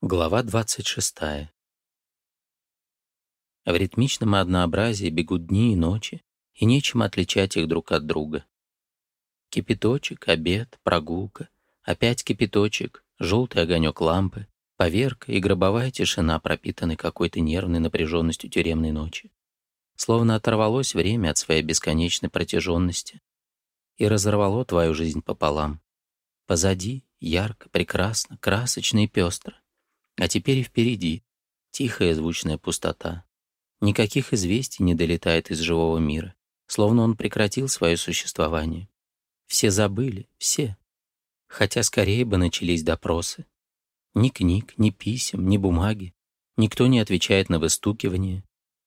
Глава 26. В ритмичном однообразии бегут дни и ночи, и нечем отличать их друг от друга. Кипяточек, обед, прогулка, опять кипяточек, желтый огонек лампы, поверка и гробовая тишина, пропитаны какой-то нервной напряженностью тюремной ночи. Словно оторвалось время от своей бесконечной протяженности и разорвало твою жизнь пополам. Позади ярко, прекрасно, красочно и пестро а теперь и впереди тихая звучная пустота. Никаких известий не долетает из живого мира, словно он прекратил свое существование. Все забыли, все. Хотя скорее бы начались допросы. Ни книг, ни писем, ни бумаги. Никто не отвечает на выстукивание.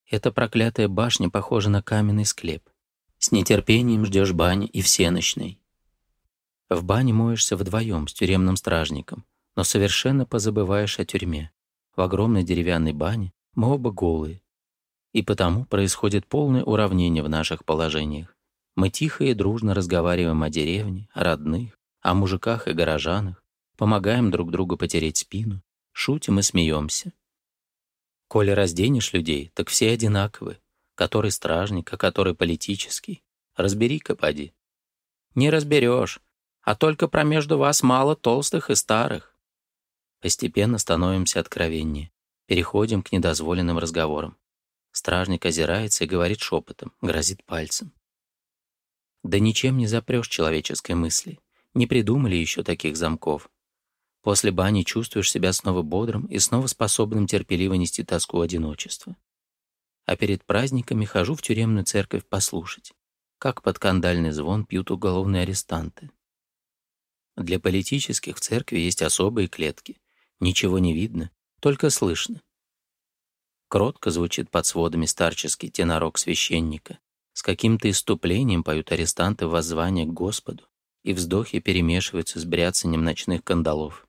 Эта проклятая башня похожа на каменный склеп. С нетерпением ждешь бани и всеночной. В бане моешься вдвоем с тюремным стражником но совершенно позабываешь о тюрьме. В огромной деревянной бане мы оба голые. И потому происходит полное уравнение в наших положениях. Мы тихо и дружно разговариваем о деревне, о родных, о мужиках и горожанах, помогаем друг другу потереть спину, шутим и смеемся. Коли разденешь людей, так все одинаковы. Который стражник, а который политический. Разбери-ка, поди. Не разберешь, а только промежду вас мало толстых и старых. Постепенно становимся откровеннее. Переходим к недозволенным разговорам. Стражник озирается и говорит шепотом, грозит пальцем. Да ничем не запрешь человеческой мысли. Не придумали еще таких замков. После бани чувствуешь себя снова бодрым и снова способным терпеливо нести тоску одиночества. А перед праздниками хожу в тюремную церковь послушать, как под кандальный звон пьют уголовные арестанты. Для политических в церкви есть особые клетки, Ничего не видно, только слышно. Кротко звучит под сводами старческий тенорок священника. С каким-то иступлением поют арестанты воззвание к Господу, и вздохи перемешиваются с бряцанием ночных кандалов.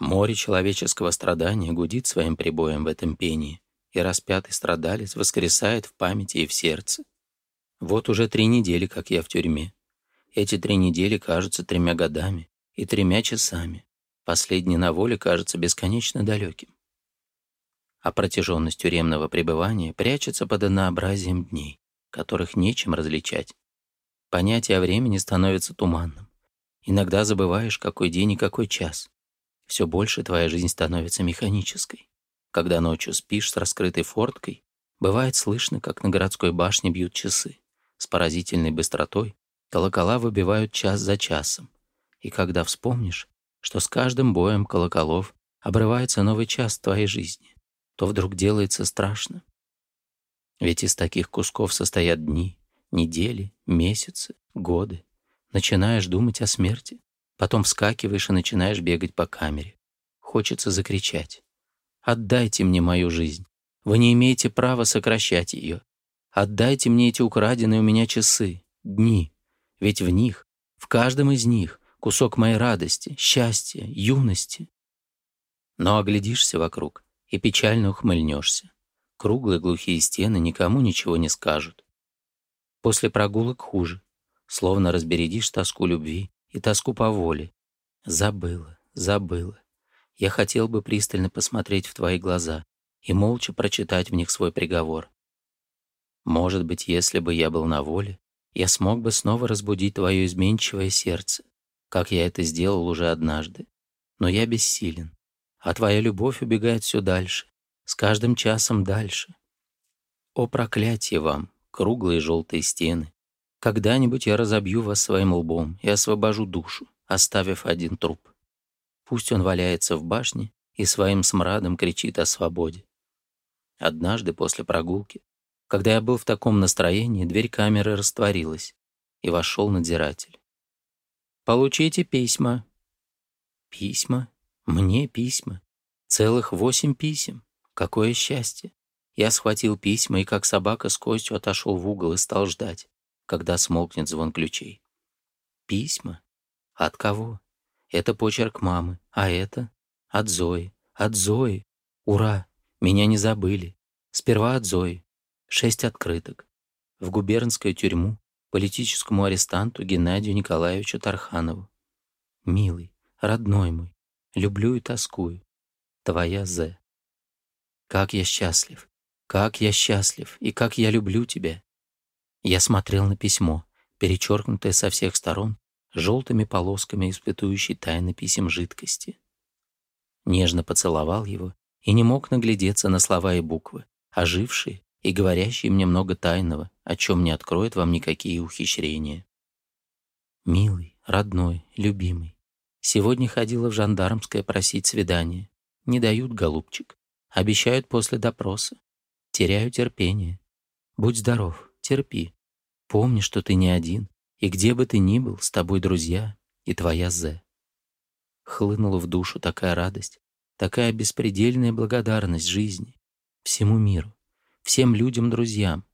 Море человеческого страдания гудит своим прибоем в этом пении, и распятый страдалец воскресает в памяти и в сердце. Вот уже три недели, как я в тюрьме. Эти три недели кажутся тремя годами и тремя часами. Последний на воле кажется бесконечно далеким. А протяженность тюремного пребывания прячется под однообразием дней, которых нечем различать. Понятие о времени становится туманным. Иногда забываешь, какой день и какой час. Все больше твоя жизнь становится механической. Когда ночью спишь с раскрытой форткой, бывает слышно, как на городской башне бьют часы. С поразительной быстротой колокола выбивают час за часом. И когда вспомнишь, что с каждым боем колоколов обрывается новый час твоей жизни, то вдруг делается страшно. Ведь из таких кусков состоят дни, недели, месяцы, годы. Начинаешь думать о смерти, потом вскакиваешь и начинаешь бегать по камере. Хочется закричать. «Отдайте мне мою жизнь! Вы не имеете права сокращать ее! Отдайте мне эти украденные у меня часы, дни! Ведь в них, в каждом из них, кусок моей радости, счастья, юности. Но оглядишься вокруг и печально ухмыльнешься. Круглые глухие стены никому ничего не скажут. После прогулок хуже, словно разбередишь тоску любви и тоску по воле. Забыла, забыла. Я хотел бы пристально посмотреть в твои глаза и молча прочитать в них свой приговор. Может быть, если бы я был на воле, я смог бы снова разбудить твое изменчивое сердце, как я это сделал уже однажды. Но я бессилен, а твоя любовь убегает все дальше, с каждым часом дальше. О проклятие вам, круглые желтые стены! Когда-нибудь я разобью вас своим лбом и освобожу душу, оставив один труп. Пусть он валяется в башне и своим смрадом кричит о свободе. Однажды после прогулки, когда я был в таком настроении, дверь камеры растворилась, и вошел надзиратель. Получите письма». «Письма? Мне письма. Целых восемь писем. Какое счастье!» Я схватил письма и, как собака, с костью отошел в угол и стал ждать, когда смолкнет звон ключей. «Письма? От кого?» «Это почерк мамы, а это?» «От Зои. От Зои. Ура! Меня не забыли. Сперва от Зои. Шесть открыток. В губернскую тюрьму политическому арестанту Геннадию Николаевичу Тарханову. «Милый, родной мой, люблю и тоскую. Твоя З. Как я счастлив, как я счастлив и как я люблю тебя!» Я смотрел на письмо, перечеркнутое со всех сторон желтыми полосками испытующей тайны писем жидкости. Нежно поцеловал его и не мог наглядеться на слова и буквы, ожившие и говорящий мне много тайного, о чем не откроет вам никакие ухищрения. Милый, родной, любимый, сегодня ходила в жандармское просить свидания. Не дают, голубчик. Обещают после допроса. Теряю терпение. Будь здоров, терпи. Помни, что ты не один, и где бы ты ни был, с тобой друзья и твоя Зе. Хлынула в душу такая радость, такая беспредельная благодарность жизни, всему миру, всем людям-друзьям,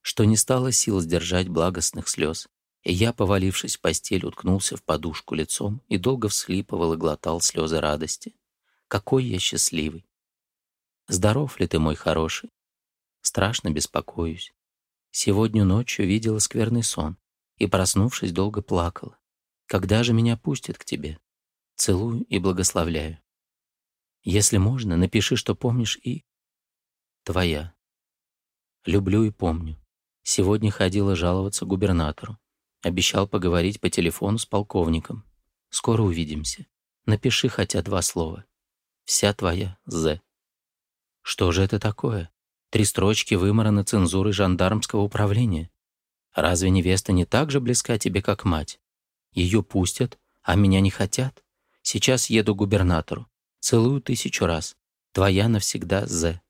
что не стало сил сдержать благостных слез, и я, повалившись в постель, уткнулся в подушку лицом и долго всхлипывал и глотал слезы радости. Какой я счастливый! Здоров ли ты, мой хороший? Страшно беспокоюсь. Сегодня ночью видела скверный сон и, проснувшись, долго плакала. Когда же меня пустят к тебе? Целую и благословляю. Если можно, напиши, что помнишь, и... Твоя. Люблю и помню. Сегодня ходила жаловаться губернатору. Обещал поговорить по телефону с полковником. Скоро увидимся. Напиши хотя два слова. Вся твоя З. Что же это такое? Три строчки вымараны цензурой жандармского управления. Разве невеста не так же близка тебе, как мать? Ее пустят, а меня не хотят. Сейчас еду к губернатору. Целую тысячу раз. Твоя навсегда З.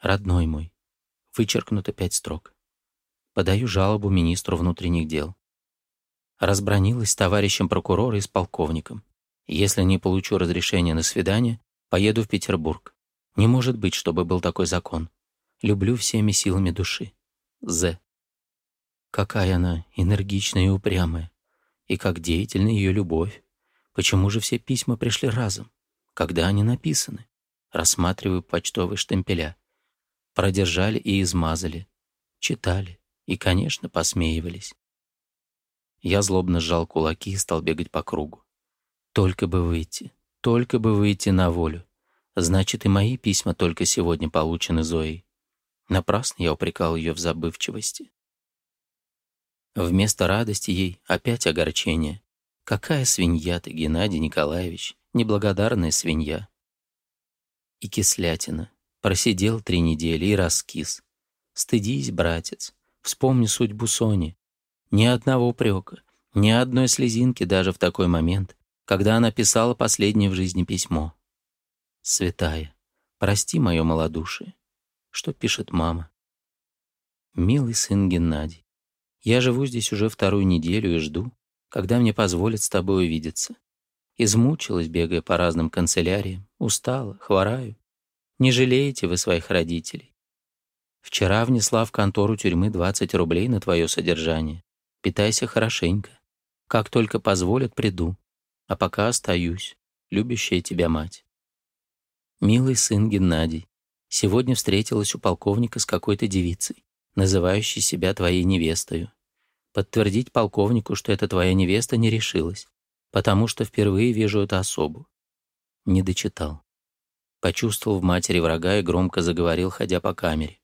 «Родной мой». Вычеркнуто пять строк. Подаю жалобу министру внутренних дел. Разбронилась с товарищем прокурора и с полковником. Если не получу разрешение на свидание, поеду в Петербург. Не может быть, чтобы был такой закон. Люблю всеми силами души. З. Какая она энергичная и упрямая. И как деятельна ее любовь. Почему же все письма пришли разом? Когда они написаны? Рассматриваю почтовые штемпеля продержали и измазали, читали и, конечно, посмеивались. Я злобно сжал кулаки и стал бегать по кругу. Только бы выйти, только бы выйти на волю. Значит, и мои письма только сегодня получены Зоей. Напрасно я упрекал ее в забывчивости. Вместо радости ей опять огорчение. Какая свинья ты, Геннадий Николаевич, неблагодарная свинья. И кислятина, Просидел три недели и раскис. Стыдись, братец, вспомни судьбу Сони. Ни одного прека, ни одной слезинки даже в такой момент, когда она писала последнее в жизни письмо. «Святая, прости мое малодушие». Что пишет мама? «Милый сын Геннадий, я живу здесь уже вторую неделю и жду, когда мне позволят с тобой увидеться. Измучилась, бегая по разным канцеляриям, устала, хвораю. Не жалеете вы своих родителей. Вчера внесла в контору тюрьмы 20 рублей на твое содержание. Питайся хорошенько. Как только позволят, приду. А пока остаюсь, любящая тебя мать. Милый сын Геннадий, сегодня встретилась у полковника с какой-то девицей, называющей себя твоей невестою. Подтвердить полковнику, что это твоя невеста, не решилась, потому что впервые вижу эту особу. Не дочитал. Почувствовал в матери врага и громко заговорил, ходя по камере.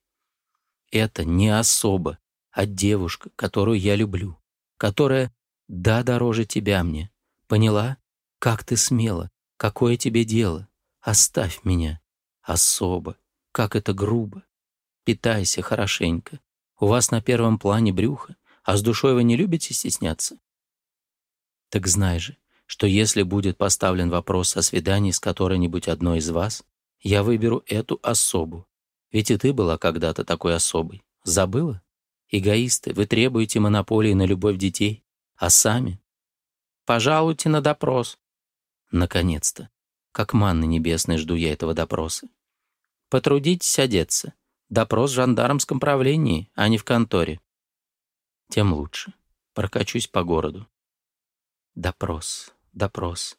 «Это не особо, а девушка, которую я люблю, которая, да, дороже тебя мне. Поняла? Как ты смела? Какое тебе дело? Оставь меня. Особо. Как это грубо. Питайся хорошенько. У вас на первом плане брюхо, а с душой вы не любите стесняться? Так знай же, что если будет поставлен вопрос о свидании с которой-нибудь одной из вас, я выберу эту особу. Ведь и ты была когда-то такой особой. Забыла? Эгоисты, вы требуете монополии на любовь детей, а сами? Пожалуйте на допрос. Наконец-то. Как манны небесной жду я этого допроса. Потрудитесь одеться. Допрос в жандармском правлении, а не в конторе. Тем лучше. Прокачусь по городу. Допрос допрос.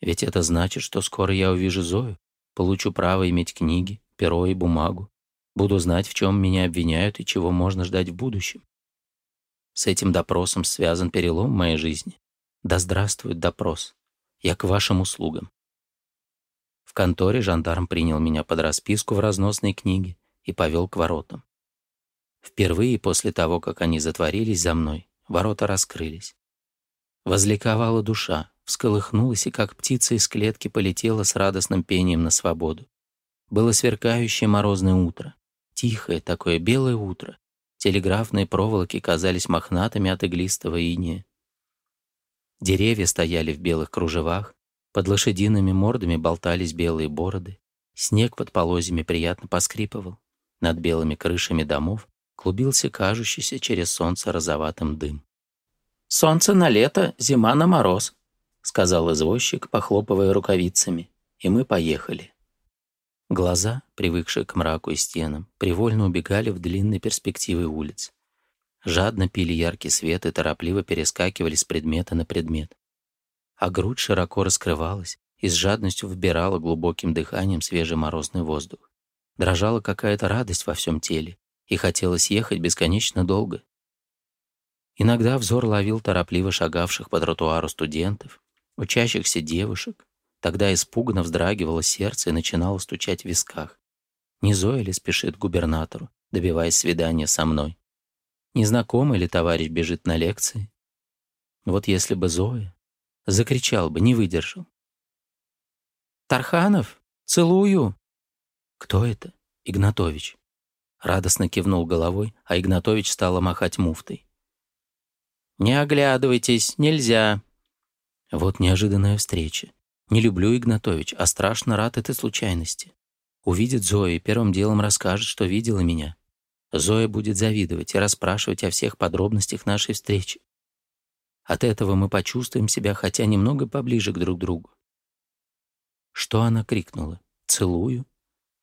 Ведь это значит, что скоро я увижу Зою, получу право иметь книги, перо и бумагу, буду знать, в чем меня обвиняют и чего можно ждать в будущем. С этим допросом связан перелом моей жизни. Да здравствует допрос. Я к вашим услугам. В конторе жандарм принял меня под расписку в разносной книге и повел к воротам. Впервые после того, как они затворились за мной, ворота раскрылись. Возликовала душа, всколыхнулась и как птица из клетки полетела с радостным пением на свободу. Было сверкающее морозное утро. Тихое такое белое утро. Телеграфные проволоки казались мохнатыми от иглистого иния. Деревья стояли в белых кружевах, под лошадиными мордами болтались белые бороды, снег под полозьями приятно поскрипывал, над белыми крышами домов клубился кажущийся через солнце розоватым дым. «Солнце на лето, зима на мороз», — сказал извозчик, похлопывая рукавицами, и мы поехали. Глаза, привыкшие к мраку и стенам, привольно убегали в длинные перспективы улиц. Жадно пили яркий свет и торопливо перескакивали с предмета на предмет. А грудь широко раскрывалась и с жадностью вбирала глубоким дыханием свежий морозный воздух. Дрожала какая-то радость во всем теле, и хотелось ехать бесконечно долго, Иногда взор ловил торопливо шагавших по тротуару студентов, учащихся девушек. Тогда испуганно вздрагивало сердце и начинало стучать в висках. Не Зоя ли спешит к губернатору, добиваясь свидания со мной? Незнакомый ли товарищ бежит на лекции? Вот если бы Зоя, закричал бы, не выдержал. «Тарханов, целую!» «Кто это?» «Игнатович». Радостно кивнул головой, а Игнатович стала махать муфтой. «Не оглядывайтесь, нельзя». Вот неожиданная встреча. Не люблю Игнатович, а страшно рад этой случайности. Увидит Зою и первым делом расскажет, что видела меня. Зоя будет завидовать и расспрашивать о всех подробностях нашей встречи. От этого мы почувствуем себя хотя немного поближе к друг другу. Что она крикнула? «Целую?»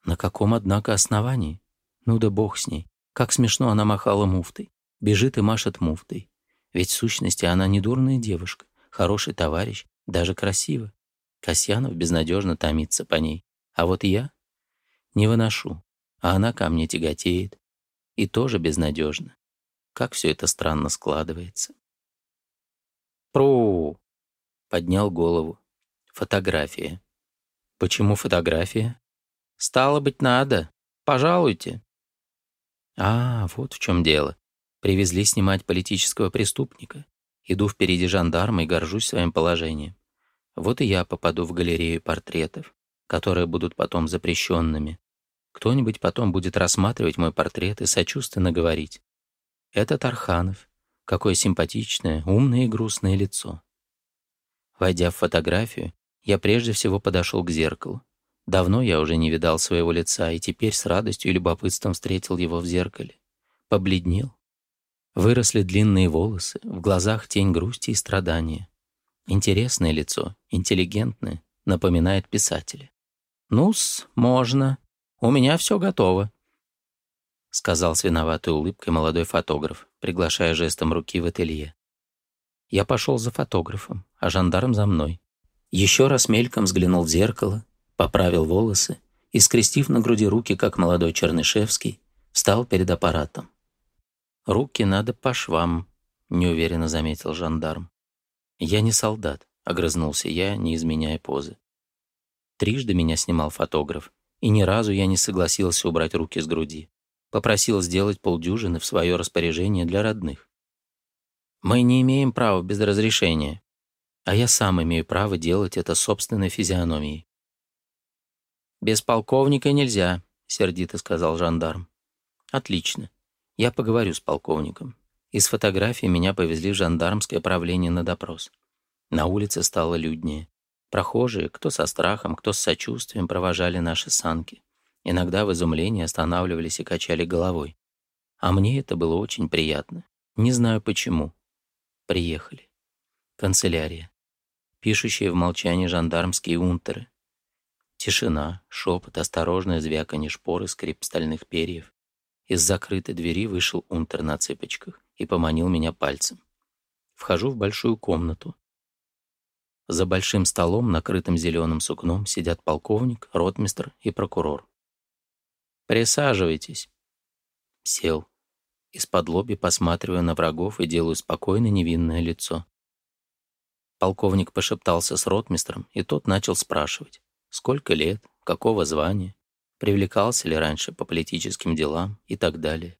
На каком, однако, основании? Ну да бог с ней. Как смешно она махала муфтой. Бежит и машет муфтой. Ведь в сущности она недурная девушка, хороший товарищ, даже красива. Касьянов безнадежно томится по ней. А вот я не выношу, а она ко мне тяготеет. И тоже безнадежно. Как все это странно складывается. «Пру!» — поднял голову. «Фотография». «Почему фотография?» «Стало быть, надо. Пожалуйте». «А, вот в чем дело. Привезли снимать политического преступника. Иду впереди жандарма и горжусь своим положением. Вот и я попаду в галерею портретов, которые будут потом запрещенными. Кто-нибудь потом будет рассматривать мой портрет и сочувственно говорить. Это Арханов, Какое симпатичное, умное и грустное лицо. Войдя в фотографию, я прежде всего подошел к зеркалу. Давно я уже не видал своего лица и теперь с радостью и любопытством встретил его в зеркале. Побледнел, Выросли длинные волосы, в глазах тень грусти и страдания. Интересное лицо, интеллигентное, напоминает писателя. «Ну-с, можно. У меня все готово», — сказал с виноватой улыбкой молодой фотограф, приглашая жестом руки в ателье. Я пошел за фотографом, а жандарм за мной. Еще раз мельком взглянул в зеркало, поправил волосы и, скрестив на груди руки, как молодой Чернышевский, встал перед аппаратом. «Руки надо по швам», — неуверенно заметил жандарм. «Я не солдат», — огрызнулся я, не изменяя позы. Трижды меня снимал фотограф, и ни разу я не согласился убрать руки с груди. Попросил сделать полдюжины в свое распоряжение для родных. «Мы не имеем права без разрешения, а я сам имею право делать это собственной физиономией». «Без полковника нельзя», — сердито сказал жандарм. «Отлично. Я поговорю с полковником. Из фотографии меня повезли в жандармское правление на допрос. На улице стало люднее. Прохожие, кто со страхом, кто с сочувствием, провожали наши санки. Иногда в изумлении останавливались и качали головой. А мне это было очень приятно. Не знаю почему. Приехали. Канцелярия. Пишущие в молчании жандармские унтеры. Тишина, шепот, осторожное звяканье шпоры, скрип стальных перьев. Из закрытой двери вышел Унтер на цепочках и поманил меня пальцем. Вхожу в большую комнату. За большим столом, накрытым зеленым сукном, сидят полковник, ротмистр и прокурор. «Присаживайтесь». Сел. Из-под лоби посматриваю на врагов и делаю спокойно невинное лицо. Полковник пошептался с ротмистром, и тот начал спрашивать, сколько лет, какого звания привлекался ли раньше по политическим делам и так далее.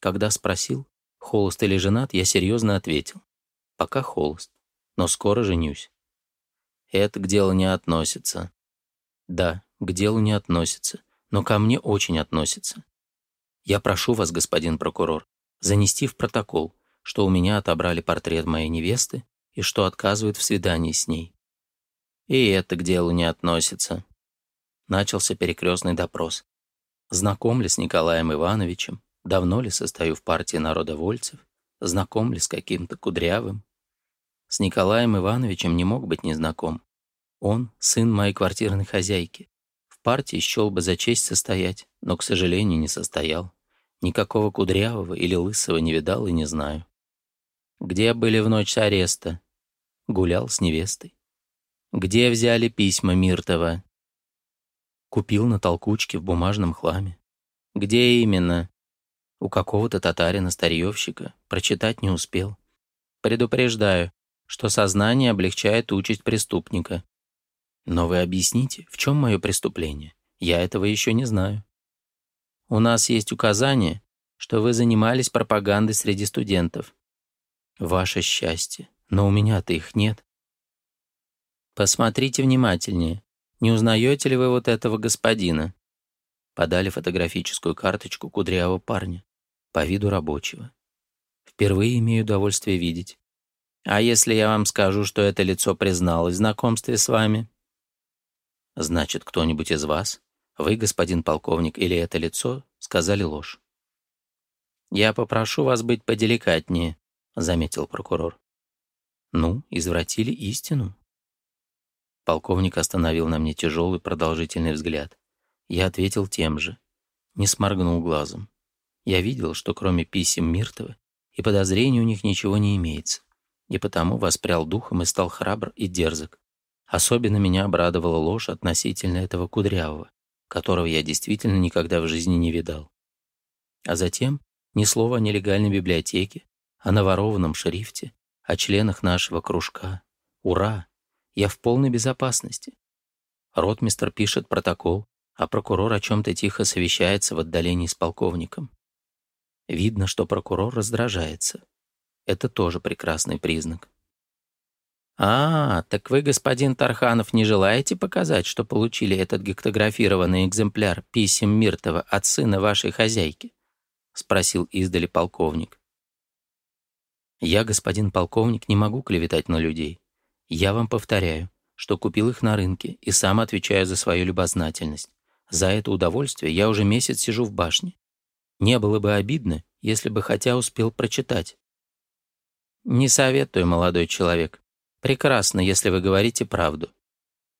Когда спросил, холост или женат, я серьезно ответил. Пока холост, но скоро женюсь. Это к делу не относится. Да, к делу не относится, но ко мне очень относится. Я прошу вас, господин прокурор, занести в протокол, что у меня отобрали портрет моей невесты и что отказывают в свидании с ней. И это к делу не относится, начался перекрестный допрос. Знаком ли с Николаем Ивановичем? Давно ли состою в партии народовольцев? Знаком ли с каким-то кудрявым? С Николаем Ивановичем не мог быть незнаком. Он — сын моей квартирной хозяйки. В партии счел бы за честь состоять, но, к сожалению, не состоял. Никакого кудрявого или лысого не видал и не знаю. Где были в ночь ареста? Гулял с невестой. Где взяли письма Миртова? Купил на толкучке в бумажном хламе. Где именно? У какого-то татарина-старьевщика. Прочитать не успел. Предупреждаю, что сознание облегчает участь преступника. Но вы объясните, в чем мое преступление? Я этого еще не знаю. У нас есть указание, что вы занимались пропагандой среди студентов. Ваше счастье, но у меня-то их нет. Посмотрите внимательнее. Не узнаете ли вы вот этого господина?» Подали фотографическую карточку кудрявого парня, по виду рабочего. «Впервые имею удовольствие видеть. А если я вам скажу, что это лицо призналось в знакомстве с вами?» «Значит, кто-нибудь из вас, вы, господин полковник, или это лицо, сказали ложь». «Я попрошу вас быть поделикатнее», — заметил прокурор. «Ну, извратили истину», Полковник остановил на мне тяжелый продолжительный взгляд. Я ответил тем же. Не сморгнул глазом. Я видел, что кроме писем Миртовы и подозрений у них ничего не имеется. И потому воспрял духом и стал храбр и дерзок. Особенно меня обрадовала ложь относительно этого Кудрявого, которого я действительно никогда в жизни не видал. А затем ни слова о нелегальной библиотеке, о наворованном шрифте, о членах нашего кружка. Ура! Я в полной безопасности. Ротмистр пишет протокол, а прокурор о чем-то тихо совещается в отдалении с полковником. Видно, что прокурор раздражается. Это тоже прекрасный признак. «А, так вы, господин Тарханов, не желаете показать, что получили этот гектографированный экземпляр писем Миртова от сына вашей хозяйки?» — спросил издали полковник. «Я, господин полковник, не могу клеветать на людей. Я вам повторяю, что купил их на рынке и сам отвечаю за свою любознательность. За это удовольствие я уже месяц сижу в башне. Не было бы обидно, если бы хотя успел прочитать. Не советую, молодой человек. Прекрасно, если вы говорите правду.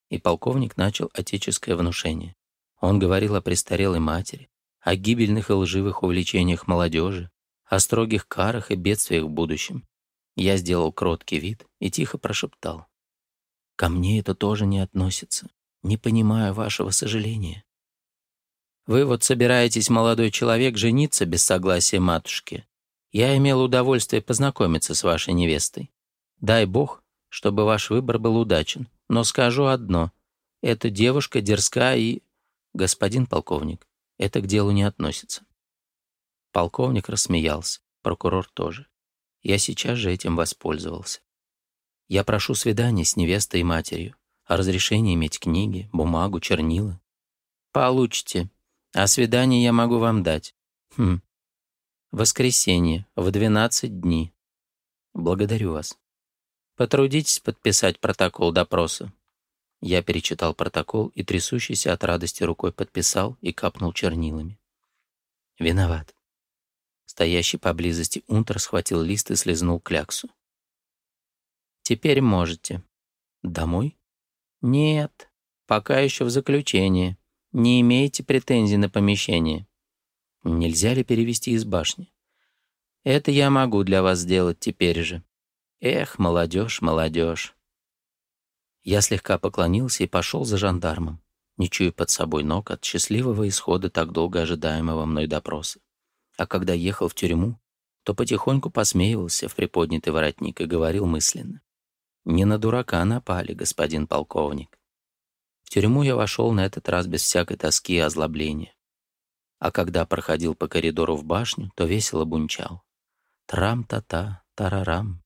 И полковник начал отеческое внушение. Он говорил о престарелой матери, о гибельных и лживых увлечениях молодежи, о строгих карах и бедствиях в будущем. Я сделал кроткий вид и тихо прошептал. «Ко мне это тоже не относится. Не понимаю вашего сожаления». «Вы вот собираетесь, молодой человек, жениться без согласия матушки. Я имел удовольствие познакомиться с вашей невестой. Дай бог, чтобы ваш выбор был удачен. Но скажу одно. Эта девушка дерзка и... Господин полковник, это к делу не относится». Полковник рассмеялся, прокурор тоже. Я сейчас же этим воспользовался. Я прошу свидания с невестой и матерью, а о разрешении иметь книги, бумагу, чернила. Получите. А свидание я могу вам дать. Хм. Воскресенье, в 12 дней. Благодарю вас. Потрудитесь подписать протокол допроса. Я перечитал протокол и, трясущийся от радости рукой, подписал и капнул чернилами. Виноват. Стоящий поблизости Унтер схватил лист и слезнул кляксу. «Теперь можете». «Домой?» «Нет, пока еще в заключении. Не имеете претензий на помещение». «Нельзя ли перевести из башни?» «Это я могу для вас сделать теперь же». «Эх, молодежь, молодежь». Я слегка поклонился и пошел за жандармом, не чуя под собой ног от счастливого исхода так долго ожидаемого мной допроса. А когда ехал в тюрьму, то потихоньку посмеивался в приподнятый воротник и говорил мысленно. «Не на дурака напали, господин полковник». В тюрьму я вошел на этот раз без всякой тоски и озлобления. А когда проходил по коридору в башню, то весело бунчал. Трам-та-та, тарарам.